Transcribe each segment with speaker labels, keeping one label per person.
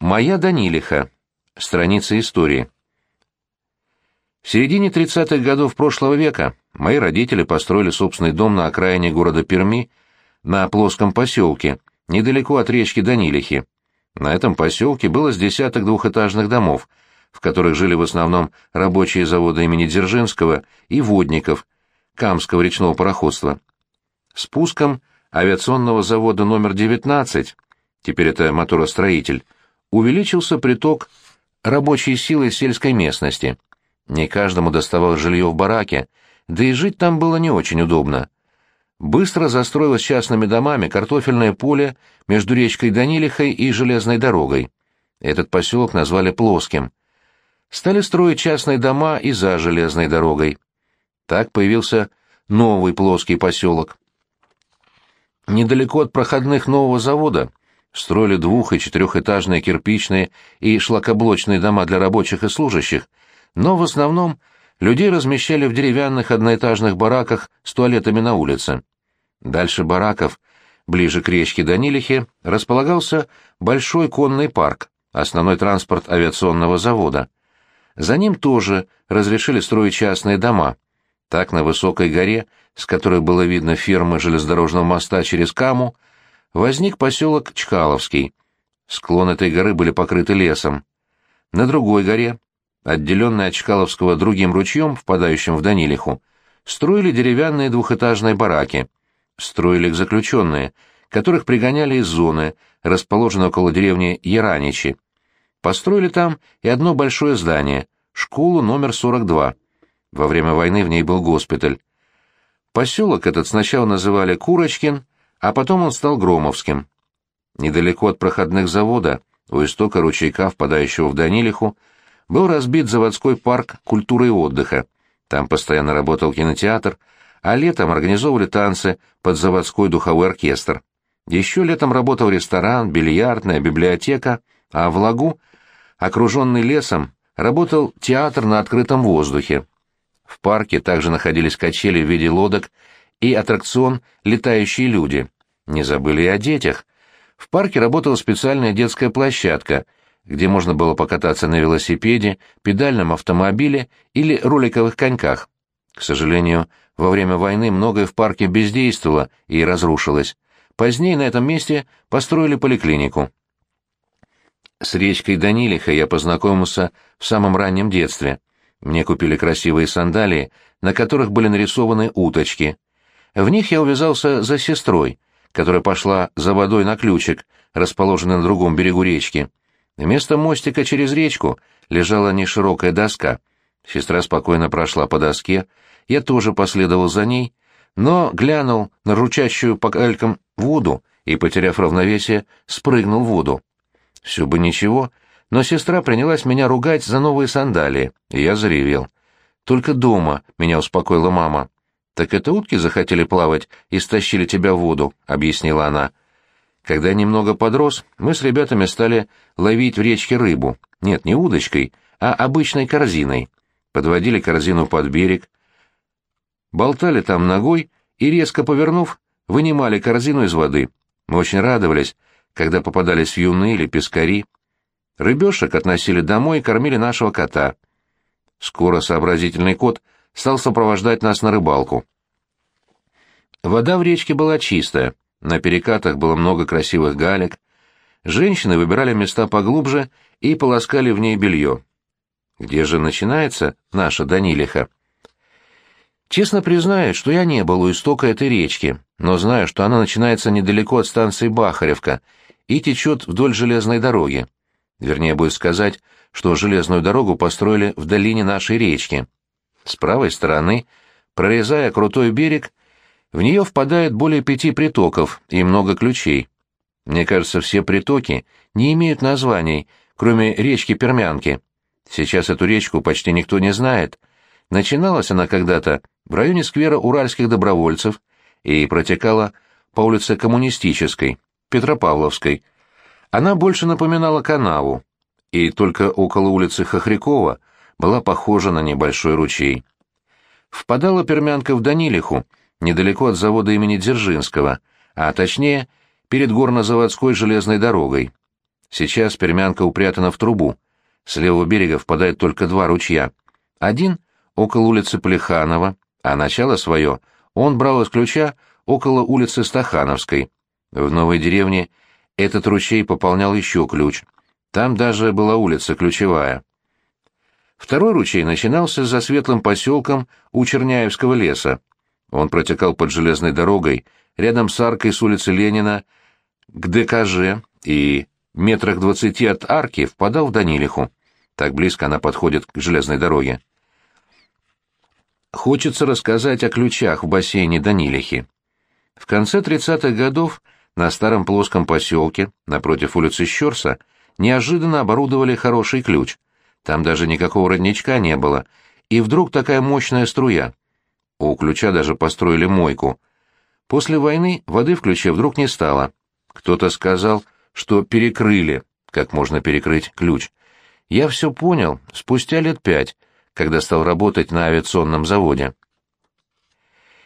Speaker 1: Моя Данилиха. Страница истории. В середине 30-х годов прошлого века мои родители построили собственный дом на окраине города Перми, на плоском поселке, недалеко от речки Данилихи. На этом поселке было с десяток двухэтажных домов, в которых жили в основном рабочие завода имени Дзержинского и водников, Камского речного пароходства. Спуском авиационного завода номер 19, теперь это моторостроитель, увеличился приток рабочей силы сельской местности. Не каждому доставалось жилье в бараке, да и жить там было не очень удобно. Быстро застроилось частными домами картофельное поле между речкой Данилихой и железной дорогой. Этот поселок назвали Плоским. Стали строить частные дома и за железной дорогой. Так появился новый плоский поселок. Недалеко от проходных нового завода строили двух- и четырехэтажные кирпичные и шлакоблочные дома для рабочих и служащих, но в основном людей размещали в деревянных одноэтажных бараках с туалетами на улице. Дальше бараков, ближе к речке Данилихе, располагался большой конный парк, основной транспорт авиационного завода. За ним тоже разрешили строить частные дома. Так на высокой горе, с которой было видно фермы железнодорожного моста через Каму, возник поселок Чкаловский. Склон этой горы были покрыты лесом. На другой горе, отделенной от Чкаловского другим ручьем, впадающим в Данилиху, строили деревянные двухэтажные бараки. Строили их заключенные, которых пригоняли из зоны, расположенной около деревни Яраничи. Построили там и одно большое здание, школу номер 42. Во время войны в ней был госпиталь. Поселок этот сначала называли Курочкин, а потом он стал Громовским. Недалеко от проходных завода, у истока ручейка, впадающего в Данилиху, был разбит заводской парк культуры и отдыха. Там постоянно работал кинотеатр, а летом организовывали танцы под заводской духовой оркестр. Еще летом работал ресторан, бильярдная, библиотека, а в лагу, окруженный лесом, работал театр на открытом воздухе. В парке также находились качели в виде лодок и аттракцион «Летающие люди». Не забыли и о детях. В парке работала специальная детская площадка, где можно было покататься на велосипеде, педальном автомобиле или роликовых коньках. К сожалению, во время войны многое в парке бездействовало и разрушилось. Позднее на этом месте построили поликлинику. С речкой Данилиха я познакомился в самом раннем детстве. Мне купили красивые сандалии, на которых были нарисованы уточки. В них я увязался за сестрой, которая пошла за водой на ключик, расположенный на другом берегу речки. Вместо мостика через речку лежала неширокая доска. Сестра спокойно прошла по доске, я тоже последовал за ней, но глянул на ручащую по калькам воду и, потеряв равновесие, спрыгнул в воду. Все бы ничего, но сестра принялась меня ругать за новые сандалии, и я заревел. Только дома меня успокоила мама. «Так это утки захотели плавать и стащили тебя в воду», — объяснила она. Когда я немного подрос, мы с ребятами стали ловить в речке рыбу. Нет, не удочкой, а обычной корзиной. Подводили корзину под берег, болтали там ногой и, резко повернув, вынимали корзину из воды. Мы очень радовались, когда попадались юные или пескари. Рыбешек относили домой и кормили нашего кота. Скоро сообразительный кот стал сопровождать нас на рыбалку. Вода в речке была чистая, на перекатах было много красивых галек. Женщины выбирали места поглубже и полоскали в ней белье. Где же начинается наша Данилиха? Честно признаюсь, что я не был у истока этой речки, но знаю, что она начинается недалеко от станции Бахаревка и течет вдоль железной дороги. Вернее, будет сказать, что железную дорогу построили в долине нашей речки. С правой стороны, прорезая крутой берег, в нее впадает более пяти притоков и много ключей. Мне кажется, все притоки не имеют названий, кроме речки Пермянки. Сейчас эту речку почти никто не знает. Начиналась она когда-то в районе сквера уральских добровольцев и протекала по улице Коммунистической, Петропавловской. Она больше напоминала канаву, и только около улицы Хохрякова была похожа на небольшой ручей. Впадала Пермянка в Данилиху, недалеко от завода имени Дзержинского, а точнее, перед горнозаводской железной дорогой. Сейчас Пермянка упрятана в трубу. С левого берега впадает только два ручья. Один — около улицы Плеханова, а начало свое он брал из ключа около улицы Стахановской. В новой деревне этот ручей пополнял еще ключ. Там даже была улица Ключевая. Второй ручей начинался за светлым поселком у Черняевского леса. Он протекал под железной дорогой, рядом с аркой с улицы Ленина, к ДКЖ и метрах двадцати от арки впадал в Данилиху. Так близко она подходит к железной дороге. Хочется рассказать о ключах в бассейне Данилихи. В конце 30-х годов на старом плоском поселке, напротив улицы Щерса, неожиданно оборудовали хороший ключ. Там даже никакого родничка не было, и вдруг такая мощная струя. У ключа даже построили мойку. После войны воды в ключе вдруг не стало. Кто-то сказал, что перекрыли, как можно перекрыть ключ. Я все понял спустя лет пять, когда стал работать на авиационном заводе.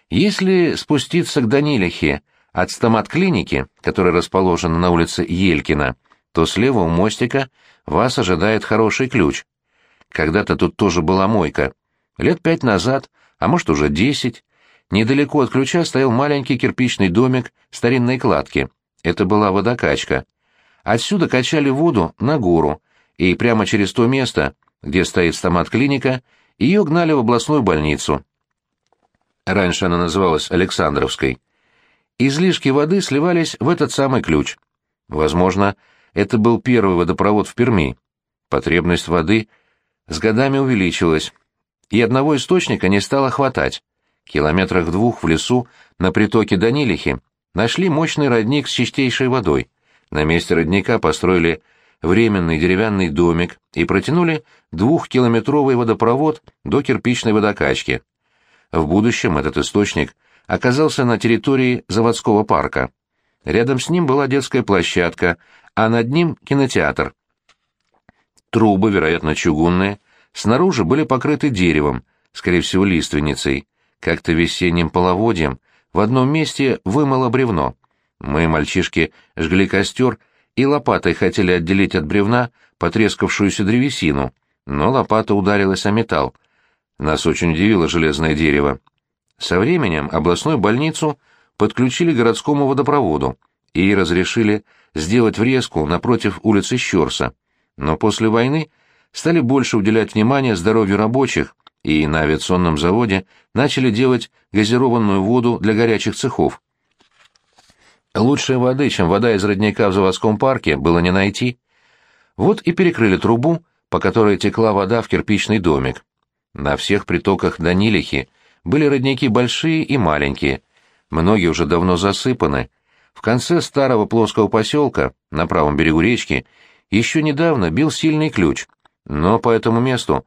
Speaker 1: Если спуститься к Данилихе от стомат-клиники, которая расположена на улице Елькина, то слева у мостика вас ожидает хороший ключ. Когда-то тут тоже была мойка. Лет пять назад, а может уже десять, недалеко от ключа стоял маленький кирпичный домик старинной кладки. Это была водокачка. Отсюда качали воду на гору, и прямо через то место, где стоит стомат-клиника, ее гнали в областную больницу. Раньше она называлась Александровской. Излишки воды сливались в этот самый ключ. Возможно, это был первый водопровод в Перми. Потребность воды с годами увеличилась, и одного источника не стало хватать. Километрах двух в лесу на притоке Данилихи нашли мощный родник с чистейшей водой. На месте родника построили временный деревянный домик и протянули двухкилометровый водопровод до кирпичной водокачки. В будущем этот источник оказался на территории заводского парка. Рядом с ним была детская площадка, а над ним кинотеатр. Трубы, вероятно, чугунные, снаружи были покрыты деревом, скорее всего, лиственницей. Как-то весенним половодьем в одном месте вымыло бревно. Мы, мальчишки, жгли костер и лопатой хотели отделить от бревна потрескавшуюся древесину, но лопата ударилась о металл. Нас очень удивило железное дерево. Со временем областную больницу подключили к городскому водопроводу и разрешили сделать врезку напротив улицы Щерса. Но после войны стали больше уделять внимание здоровью рабочих и на авиационном заводе начали делать газированную воду для горячих цехов. Лучшей воды, чем вода из родника в заводском парке, было не найти. Вот и перекрыли трубу, по которой текла вода в кирпичный домик. На всех притоках Данилихи были родники большие и маленькие. Многие уже давно засыпаны. В конце старого плоского поселка, на правом берегу речки, еще недавно бил сильный ключ. Но по этому месту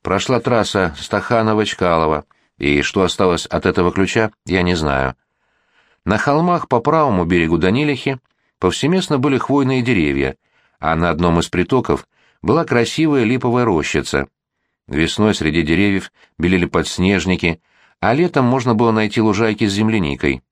Speaker 1: прошла трасса Стаханова-Чкалова, и что осталось от этого ключа, я не знаю. На холмах по правому берегу Данилихи повсеместно были хвойные деревья, а на одном из притоков была красивая липовая рощица. Весной среди деревьев белели подснежники, а летом можно было найти лужайки с земляникой.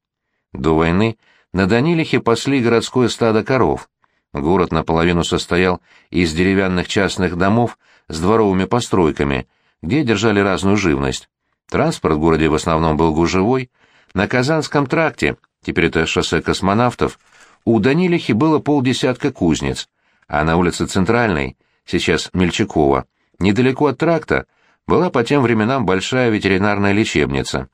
Speaker 1: До войны на Данилихе пасли городское стадо коров. Город наполовину состоял из деревянных частных домов с дворовыми постройками, где держали разную живность. Транспорт в городе в основном был гужевой, на Казанском тракте, теперь это шоссе космонавтов, у Данилихи было полдесятка кузнец, а на улице Центральной, сейчас Мельчакова, недалеко от тракта, была по тем временам большая ветеринарная лечебница.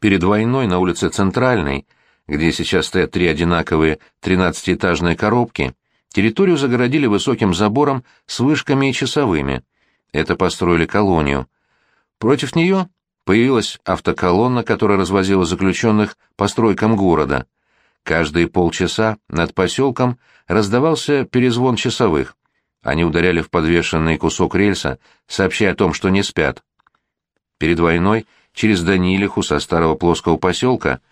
Speaker 1: Перед войной на улице Центральной, где сейчас стоят три одинаковые тринадцатиэтажные коробки, территорию загородили высоким забором с вышками и часовыми. Это построили колонию. Против нее Появилась автоколонна, которая развозила заключенных по стройкам города. Каждые полчаса над поселком раздавался перезвон часовых. Они ударяли в подвешенный кусок рельса, сообщая о том, что не спят. Перед войной через Данилиху со старого плоского поселка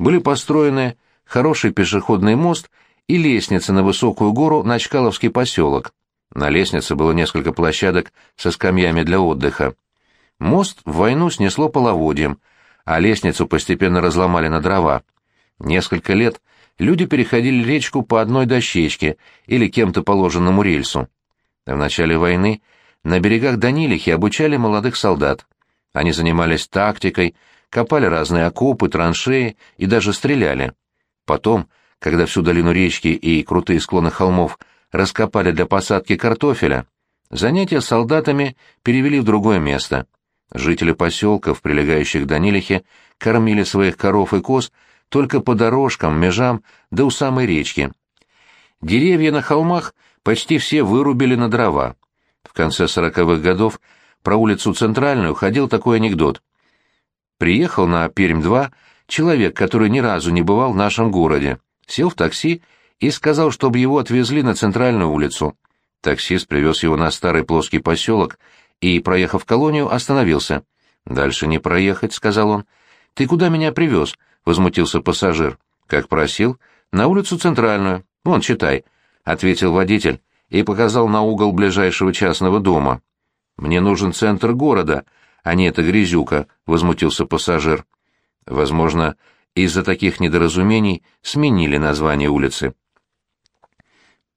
Speaker 1: были построены хороший пешеходный мост и лестница на высокую гору на Чкаловский поселок. На лестнице было несколько площадок со скамьями для отдыха. Мост в войну снесло половодьем, а лестницу постепенно разломали на дрова. Несколько лет люди переходили речку по одной дощечке или кем-то положенному рельсу. В начале войны на берегах Данилихи обучали молодых солдат. Они занимались тактикой, копали разные окопы, траншеи и даже стреляли. Потом, когда всю долину речки и крутые склоны холмов раскопали для посадки картофеля, занятия солдатами перевели в другое место. Жители поселков, прилегающих к Данилихе, кормили своих коров и коз только по дорожкам, межам, да у самой речки. Деревья на холмах почти все вырубили на дрова. В конце сороковых годов про улицу Центральную ходил такой анекдот. Приехал на Пермь-2 человек, который ни разу не бывал в нашем городе, сел в такси и сказал, чтобы его отвезли на Центральную улицу. Таксист привез его на старый плоский поселок и, проехав колонию, остановился. «Дальше не проехать», — сказал он. «Ты куда меня привез?» — возмутился пассажир. «Как просил. На улицу Центральную. Вон, читай», — ответил водитель и показал на угол ближайшего частного дома. «Мне нужен центр города, а не эта грязюка», — возмутился пассажир. Возможно, из-за таких недоразумений сменили название улицы.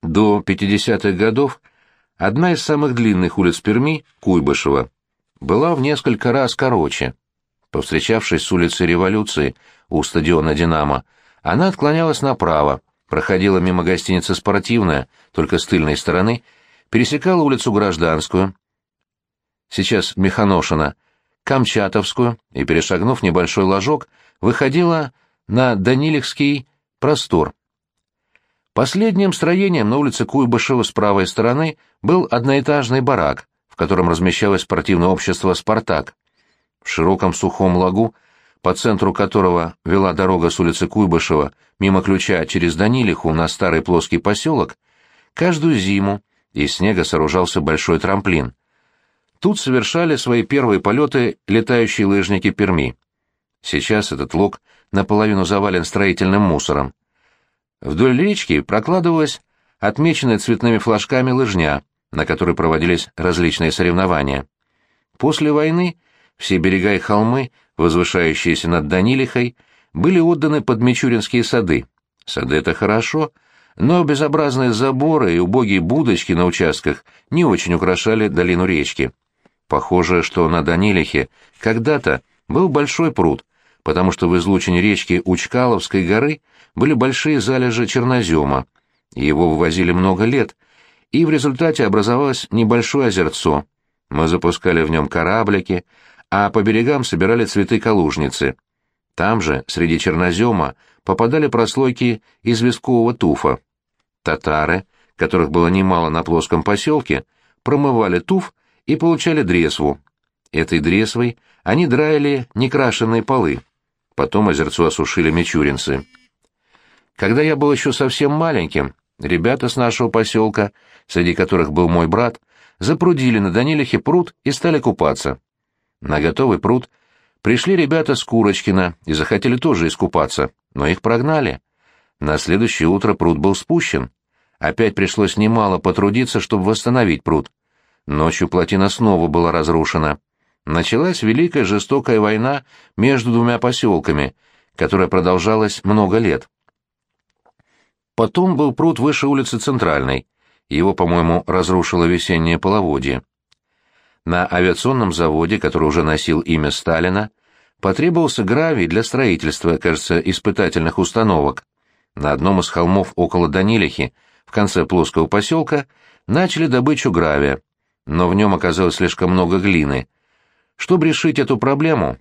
Speaker 1: До 50-х годов одна из самых длинных улиц Перми, Куйбышева, была в несколько раз короче. Повстречавшись с улицей Революции у стадиона «Динамо», она отклонялась направо, проходила мимо гостиницы «Спортивная», только с тыльной стороны, пересекала улицу Гражданскую, сейчас Механошина, Камчатовскую и, перешагнув небольшой ложок, выходила на Данилевский простор. Последним строением на улице Куйбышева с правой стороны был одноэтажный барак, в котором размещалось спортивное общество «Спартак». В широком сухом лагу, по центру которого вела дорога с улицы Куйбышева мимо ключа через Данилиху на старый плоский поселок, каждую зиму из снега сооружался большой трамплин. Тут совершали свои первые полеты летающие лыжники Перми. Сейчас этот лог наполовину завален строительным мусором. Вдоль речки прокладывалась отмеченная цветными флажками лыжня, на которой проводились различные соревнования. После войны все берега и холмы, возвышающиеся над Данилихой, были отданы под Мичуринские сады. Сады — это хорошо, но безобразные заборы и убогие будочки на участках не очень украшали долину речки. Похоже, что на Данилихе когда-то был большой пруд, потому что в излучине речки Учкаловской горы были большие залежи чернозема. Его вывозили много лет, и в результате образовалось небольшое озерцо. Мы запускали в нем кораблики, а по берегам собирали цветы-калужницы. Там же, среди чернозема, попадали прослойки известкового туфа. Татары, которых было немало на плоском поселке, промывали туф и получали дресву. Этой дресвой они драили некрашенные полы. Потом озерцо осушили мичуринцы. Когда я был еще совсем маленьким, ребята с нашего поселка, среди которых был мой брат, запрудили на Данилихе пруд и стали купаться. На готовый пруд пришли ребята с Курочкина и захотели тоже искупаться, но их прогнали. На следующее утро пруд был спущен. Опять пришлось немало потрудиться, чтобы восстановить пруд. Ночью плотина снова была разрушена. Началась великая жестокая война между двумя поселками, которая продолжалась много лет. Потом был пруд выше улицы Центральной. Его, по-моему, разрушило весеннее половодье. На авиационном заводе, который уже носил имя Сталина, потребовался гравий для строительства, кажется, испытательных установок. На одном из холмов около Данилихи, в конце плоского поселка, начали добычу гравия но в нем оказалось слишком много глины. Чтобы решить эту проблему,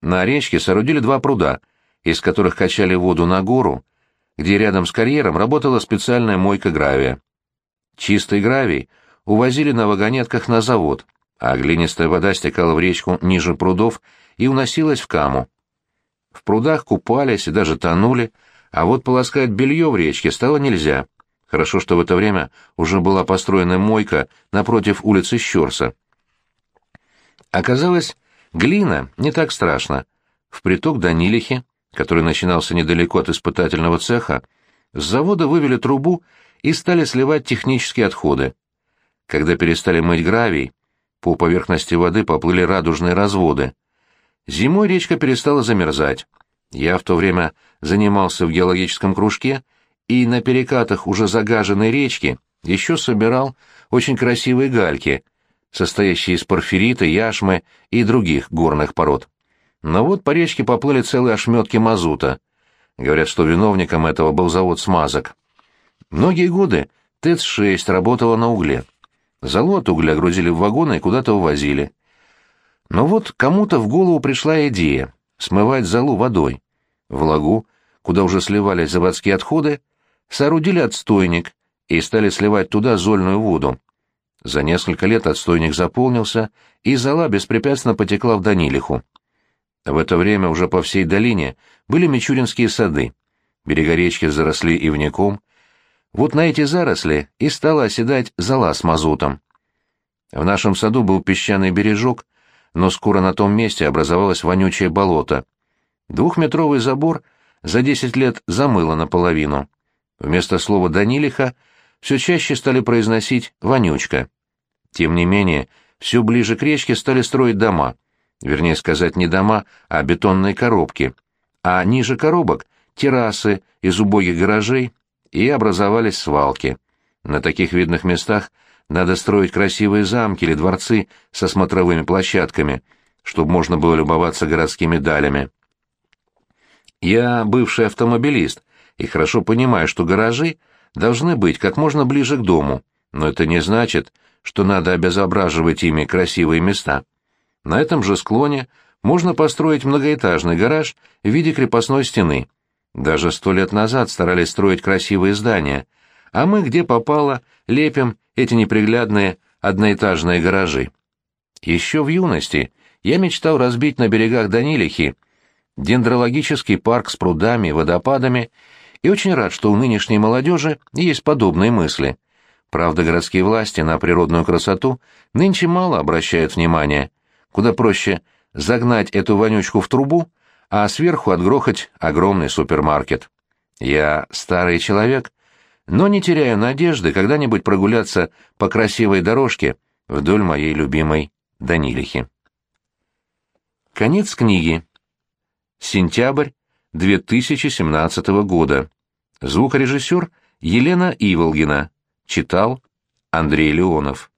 Speaker 1: на речке соорудили два пруда, из которых качали воду на гору, где рядом с карьером работала специальная мойка гравия. Чистый гравий увозили на вагонетках на завод, а глинистая вода стекала в речку ниже прудов и уносилась в каму. В прудах купались и даже тонули, а вот полоскать белье в речке стало нельзя — Хорошо, что в это время уже была построена мойка напротив улицы Щерса. Оказалось, глина не так страшна. В приток Данилихи, который начинался недалеко от испытательного цеха, с завода вывели трубу и стали сливать технические отходы. Когда перестали мыть гравий, по поверхности воды поплыли радужные разводы. Зимой речка перестала замерзать. Я в то время занимался в геологическом кружке, и на перекатах уже загаженной речки еще собирал очень красивые гальки, состоящие из порфирита, яшмы и других горных пород. Но вот по речке поплыли целые ошметки мазута. Говорят, что виновником этого был завод смазок. Многие годы ТЭЦ-6 работала на угле. Залу от угля грузили в вагоны и куда-то увозили. Но вот кому-то в голову пришла идея смывать залу водой. В лагу, куда уже сливались заводские отходы, соорудили отстойник и стали сливать туда зольную воду. За несколько лет отстойник заполнился, и зала беспрепятственно потекла в Данилиху. В это время уже по всей долине были мичуринские сады. Берега речки заросли ивняком. Вот на эти заросли и стала оседать зола с мазутом. В нашем саду был песчаный бережок, но скоро на том месте образовалось вонючее болото. Двухметровый забор за десять лет замыло наполовину. Вместо слова «Данилиха» все чаще стали произносить «вонючка». Тем не менее, все ближе к речке стали строить дома — вернее сказать, не дома, а бетонные коробки, а ниже коробок — террасы из убогих гаражей, и образовались свалки. На таких видных местах надо строить красивые замки или дворцы со смотровыми площадками, чтобы можно было любоваться городскими далями. Я бывший автомобилист и хорошо понимаю, что гаражи должны быть как можно ближе к дому, но это не значит, что надо обезображивать ими красивые места. На этом же склоне можно построить многоэтажный гараж в виде крепостной стены. Даже сто лет назад старались строить красивые здания, а мы где попало лепим эти неприглядные одноэтажные гаражи. Еще в юности я мечтал разбить на берегах Данилихи дендрологический парк с прудами, водопадами, и очень рад, что у нынешней молодежи есть подобные мысли. Правда, городские власти на природную красоту нынче мало обращают внимания, Куда проще загнать эту вонючку в трубу, а сверху отгрохать огромный супермаркет. Я старый человек, но не теряю надежды когда-нибудь прогуляться по красивой дорожке вдоль моей любимой Данилихи. Конец книги. Сентябрь 2017 года. Звукорежиссер Елена Иволгина. Читал Андрей Леонов.